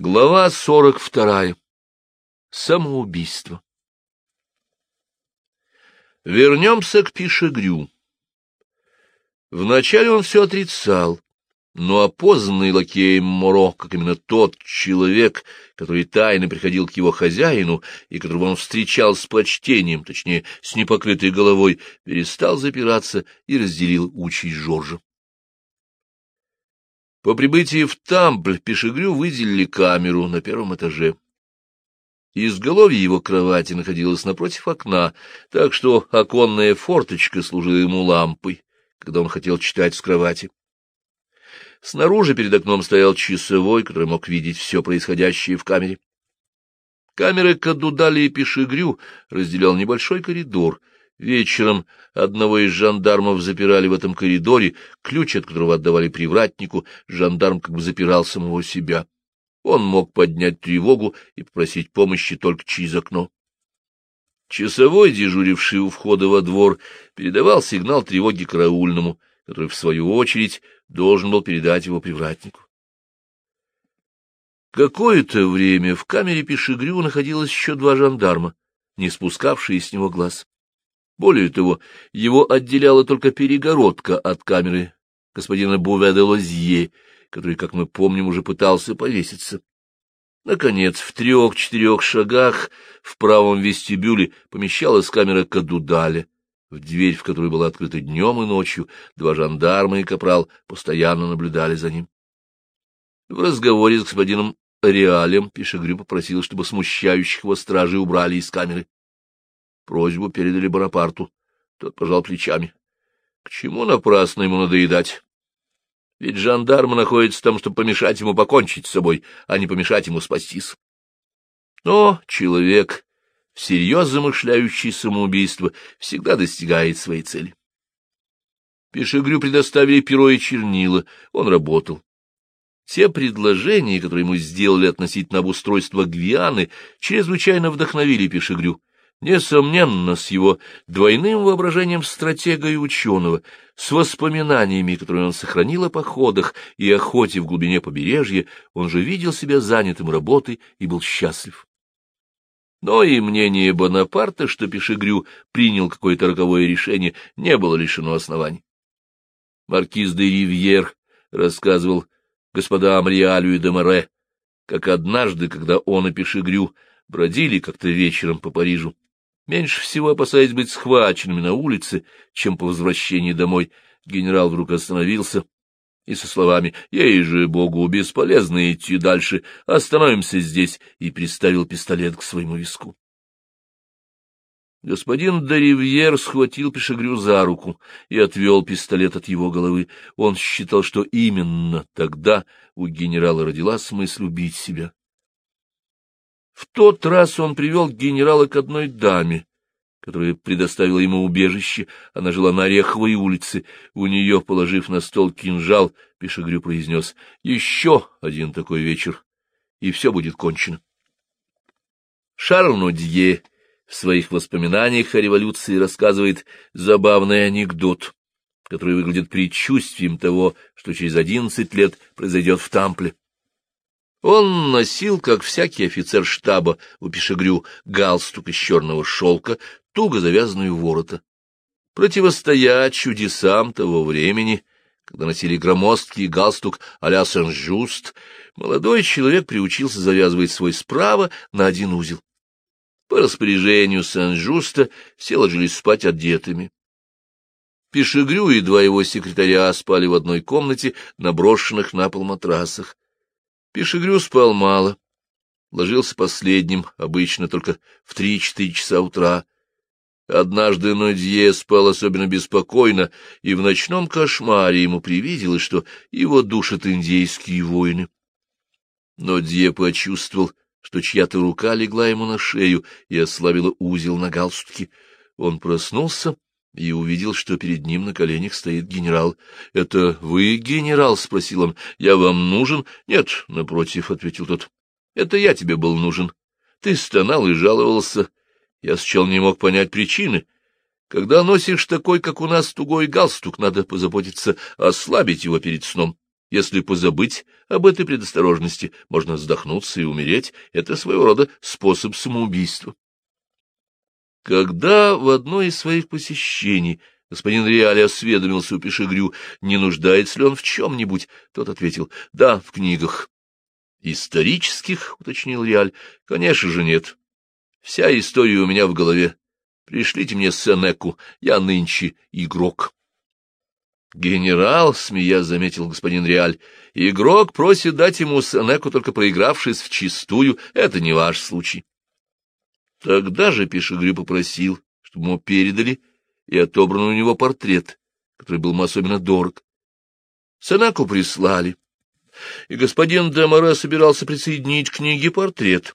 Глава сорок вторая. Самоубийство. Вернемся к Пишегрю. Вначале он все отрицал, но опознанный лакеем Моро, как именно тот человек, который тайно приходил к его хозяину и которого он встречал с почтением, точнее, с непокрытой головой, перестал запираться и разделил участь Жоржа. По прибытии в Тампль Пешегрю выделили камеру на первом этаже. Изголовье его кровати находилось напротив окна, так что оконная форточка служила ему лампой, когда он хотел читать с кровати. Снаружи перед окном стоял часовой, который мог видеть все происходящее в камере. Камеры Кадудали и Пешегрю разделял небольшой коридор — Вечером одного из жандармов запирали в этом коридоре, ключ от которого отдавали привратнику, жандарм как бы запирал самого себя. Он мог поднять тревогу и попросить помощи только через окно. Часовой, дежуривший у входа во двор, передавал сигнал тревоги караульному, который, в свою очередь, должен был передать его привратнику. Какое-то время в камере Пешегрю находилось еще два жандарма, не спускавшие с него глаз. Более того, его отделяла только перегородка от камеры господина Буве де Лозье, который, как мы помним, уже пытался повеситься. Наконец, в трех-четырех шагах в правом вестибюле помещалась камера Кадудаля, в дверь, в которой была открыта днем и ночью, два жандарма и капрал постоянно наблюдали за ним. В разговоре с господином Реалем Пишегрю попросил, чтобы смущающих его стражей убрали из камеры. Просьбу передали Бонапарту. Тот пожал плечами. К чему напрасно ему надоедать? Ведь жандарм находится там, чтобы помешать ему покончить с собой, а не помешать ему спастись. Но человек, всерьез замышляющий самоубийство, всегда достигает своей цели. Пешегрю предоставили перо и чернила, он работал. Те предложения, которые ему сделали относительно обустройства Гвианы, чрезвычайно вдохновили Пешегрю. Несомненно, с его двойным воображением стратега и ученого, с воспоминаниями, которые он сохранил о походах и охоте в глубине побережья, он же видел себя занятым работой и был счастлив. Но и мнение Бонапарта, что Пешегрю принял какое-то роковое решение, не было лишено оснований. Маркиз де Ривьер рассказывал господам Риалю и Демаре, как однажды, когда он и Пешегрю бродили как-то вечером по Парижу, Меньше всего опасаясь быть схваченными на улице, чем по возвращении домой, генерал вдруг остановился и со словами «Ей же, Богу, бесполезно идти дальше, остановимся здесь», и приставил пистолет к своему виску. Господин Даривьер схватил Пешегрю за руку и отвел пистолет от его головы. Он считал, что именно тогда у генерала родилась мысль убить себя. В тот раз он привел генерала к одной даме, которая предоставила ему убежище. Она жила на Ореховой улице. У нее, положив на стол кинжал, Пешегрю произнес «Еще один такой вечер, и все будет кончено». Шарль Нодье в своих воспоминаниях о революции рассказывает забавный анекдот, который выглядит предчувствием того, что через одиннадцать лет произойдет в Тампле. Он носил, как всякий офицер штаба у Пешегрю, галстук из черного шелка, туго завязанную ворота. Противостоять чудесам того времени, когда носили громоздкий галстук а-ля Сен-Жуст, молодой человек приучился завязывать свой справа на один узел. По распоряжению Сен-Жуста все ложились спать одетыми. Пешегрю и два его секретаря спали в одной комнате на брошенных на пол матрасах. Пешегрю спал мало, ложился последним, обычно только в три-четыре часа утра. Однажды Нодье спал особенно беспокойно, и в ночном кошмаре ему привиделось, что его душат индейские воины. Нодье почувствовал, что чья-то рука легла ему на шею и ослабила узел на галстуке. Он проснулся и увидел, что перед ним на коленях стоит генерал. — Это вы, генерал? — спросил он. — Я вам нужен? — Нет, напротив, — ответил тот. — Это я тебе был нужен. Ты стонал и жаловался. Я сначала не мог понять причины. Когда носишь такой, как у нас, тугой галстук, надо позаботиться ослабить его перед сном. Если позабыть об этой предосторожности, можно вздохнуться и умереть. Это своего рода способ самоубийства. Когда в одно из своих посещений господин Реаль осведомился у Пешегрю, не нуждается ли он в чем-нибудь, тот ответил «Да, в книгах». «Исторических?» — уточнил Реаль. «Конечно же нет. Вся история у меня в голове. Пришлите мне Сенеку, я нынче игрок». Генерал, смеясь, заметил господин Реаль, игрок просит дать ему Сенеку, только проигравшись вчистую. Это не ваш случай. Тогда же Пешегрю попросил, чтобы ему передали и отобран у него портрет, который был ему особенно дорог. Сенеку прислали, и господин Деморе собирался присоединить к книге портрет.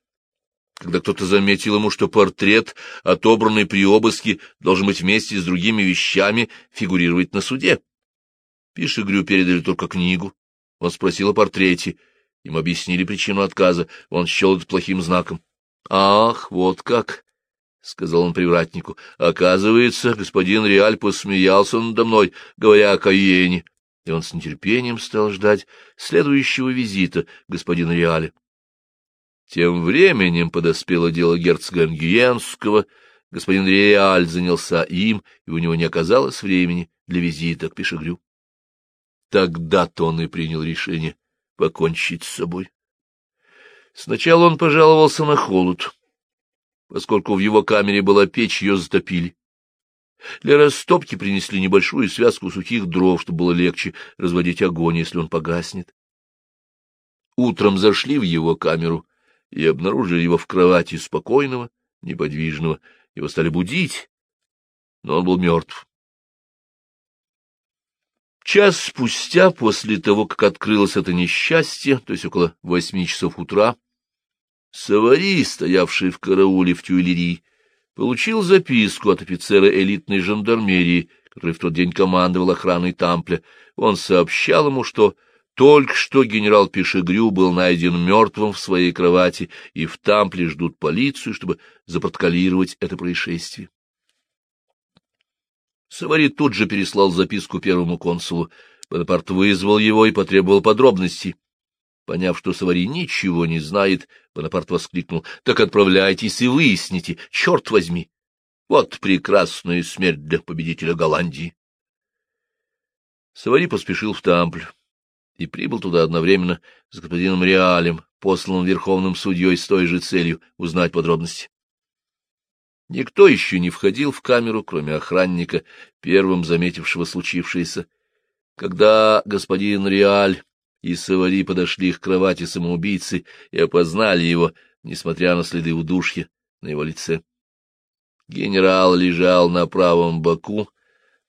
Когда кто-то заметил ему, что портрет, отобранный при обыске, должен быть вместе с другими вещами фигурировать на суде. Пишегрю передали только книгу. Он спросил о портрете. Им объяснили причину отказа. Он счел это плохим знаком. — Ах, вот как! — сказал он привратнику. — Оказывается, господин Реаль посмеялся надо мной, говоря о Каене. И он с нетерпением стал ждать следующего визита господина Реаля. Тем временем подоспело дело герцога Ангиенского. Господин Реаль занялся им, и у него не оказалось времени для визита к Пешегрю. Тогда-то он и принял решение покончить с собой. Сначала он пожаловался на холод. Поскольку в его камере была печь, ее затопили. Для растопки принесли небольшую связку сухих дров, чтобы было легче разводить огонь, если он погаснет. Утром зашли в его камеру и обнаружили его в кровати спокойного, неподвижного. Его стали будить, но он был мертв. Час спустя, после того, как открылось это несчастье, то есть около восьми часов утра, Савари, стоявший в карауле в Тюильрии, получил записку от офицера элитной жандармерии, который в тот день командовал охраной Тампля. Он сообщал ему, что только что генерал Пешегрю был найден мертвым в своей кровати, и в Тампле ждут полицию, чтобы запротоколировать это происшествие. Савари тут же переслал записку первому консулу. Бонапарт вызвал его и потребовал подробностей. Поняв, что Савари ничего не знает, Бонапарт воскликнул. — Так отправляйтесь и выясните, черт возьми! Вот прекрасная смерть для победителя Голландии! Савари поспешил в Тампль и прибыл туда одновременно с господином Реалем, посланным верховным судьей с той же целью узнать подробности. Никто еще не входил в камеру, кроме охранника, первым заметившего случившееся. Когда господин Реаль и Савари подошли к кровати самоубийцы и опознали его, несмотря на следы удушья на его лице. Генерал лежал на правом боку,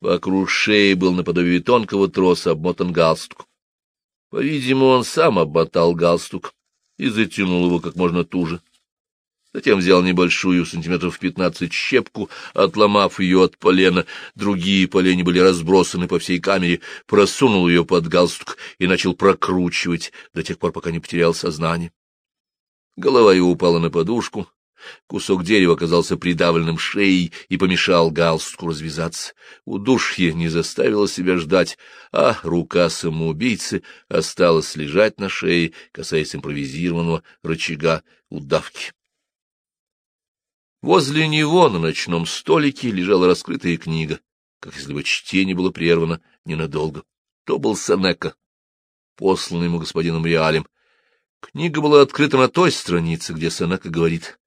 вокруг шеи был наподобие тонкого троса обмотан галстук. По-видимому, он сам обмотал галстук и затянул его как можно туже. Затем взял небольшую, сантиметров пятнадцать, щепку, отломав ее от полена, другие полени были разбросаны по всей камере, просунул ее под галстук и начал прокручивать до тех пор, пока не потерял сознание. Голова его упала на подушку, кусок дерева оказался придавленным шеей и помешал галстуку развязаться. Удушье не заставило себя ждать, а рука самоубийцы осталась лежать на шее, касаясь импровизированного рычага удавки. Возле него на ночном столике лежала раскрытая книга, как если бы чтение было прервано ненадолго. То был Сенека, посланный ему господином Реалем. Книга была открыта на той странице, где Сенека говорит,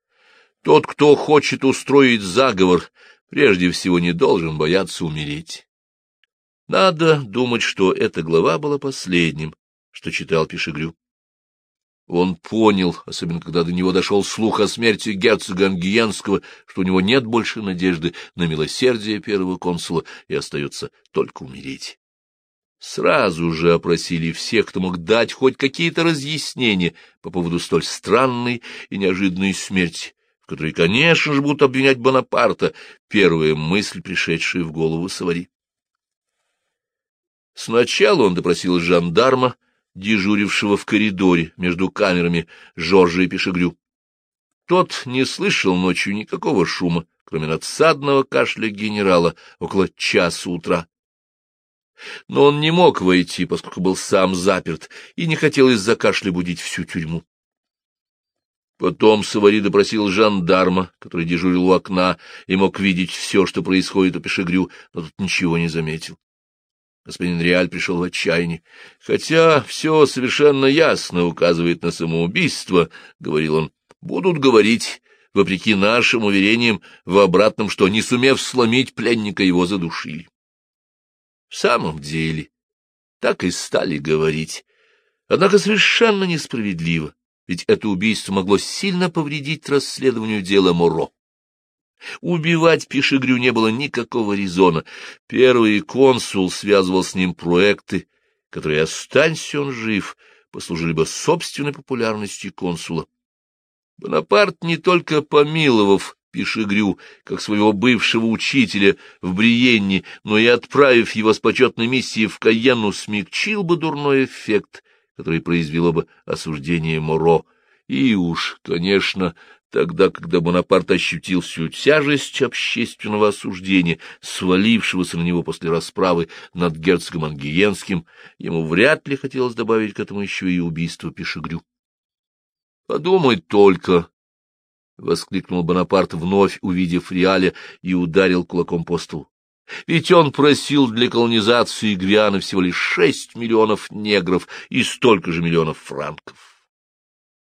«Тот, кто хочет устроить заговор, прежде всего не должен бояться умереть». Надо думать, что эта глава была последним, что читал Пишегрю. Он понял, особенно когда до него дошел слух о смерти герцога Ангиенского, что у него нет больше надежды на милосердие первого консула и остается только умереть. Сразу же опросили всех, кто мог дать хоть какие-то разъяснения по поводу столь странной и неожиданной смерти, в которой, конечно же, будут обвинять Бонапарта, первая мысль, пришедшая в голову Савари. Сначала он допросил жандарма, дежурившего в коридоре между камерами Жоржа и Пешегрю. Тот не слышал ночью никакого шума, кроме надсадного кашля генерала около часа утра. Но он не мог войти, поскольку был сам заперт, и не хотел из-за кашля будить всю тюрьму. Потом Савари допросил жандарма, который дежурил у окна и мог видеть все, что происходит у Пешегрю, но тут ничего не заметил. Господин Реаль пришел в отчаяние. — Хотя все совершенно ясно указывает на самоубийство, — говорил он, — будут говорить, вопреки нашим уверениям, в обратном, что, не сумев сломить пленника, его задушили. В самом деле, так и стали говорить. Однако совершенно несправедливо, ведь это убийство могло сильно повредить расследованию дела Моро. Убивать Пишегрю не было никакого резона. Первый консул связывал с ним проекты, которые, останься он жив, послужили бы собственной популярности консула. Бонапарт, не только помиловав Пишегрю, как своего бывшего учителя в Бриенне, но и отправив его с почетной миссией в Каенну, смягчил бы дурной эффект, который произвело бы осуждение Моро. И уж, конечно, тогда, когда Бонапарт ощутил всю тяжесть общественного осуждения, свалившегося на него после расправы над герцогом Ангиенским, ему вряд ли хотелось добавить к этому еще и убийство Пишегрю. Подумать только! — воскликнул Бонапарт, вновь увидев Реаля, и ударил кулаком по столу. Ведь он просил для колонизации Гвианы всего лишь шесть миллионов негров и столько же миллионов франков.